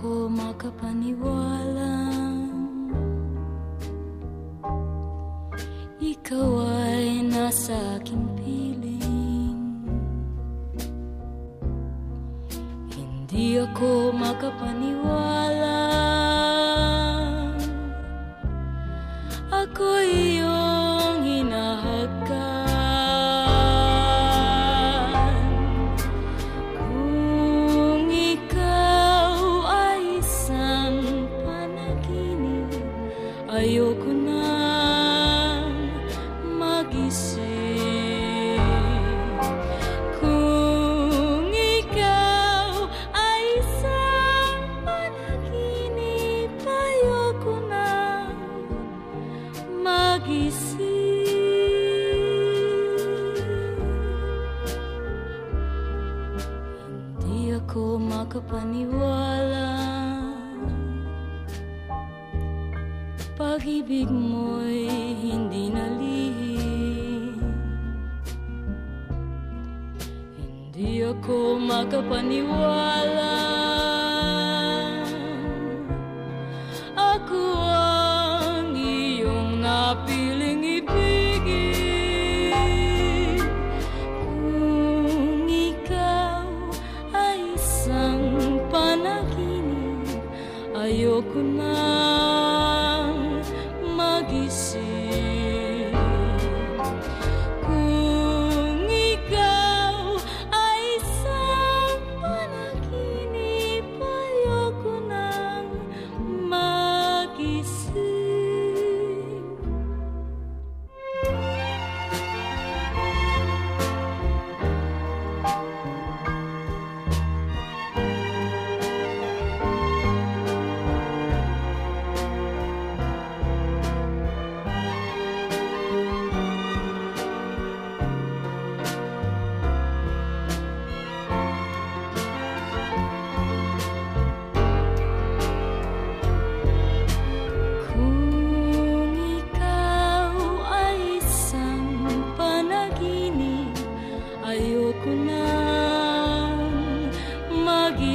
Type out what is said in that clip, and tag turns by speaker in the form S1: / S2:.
S1: ako makapaniwala. Ikaw ay nasa aking piling. Hindi ako makapaniwala. Ako iyong Ayoko nang magising Kung ikaw ay isang panaginip Ayoko nang magising Hindi ako Pag-ibig mo'y hindi nalihim. Hindi ako makapaniwala. Ako ang iyong napiling ibigin Kung ikaw ay isang panaginip Ayoko nang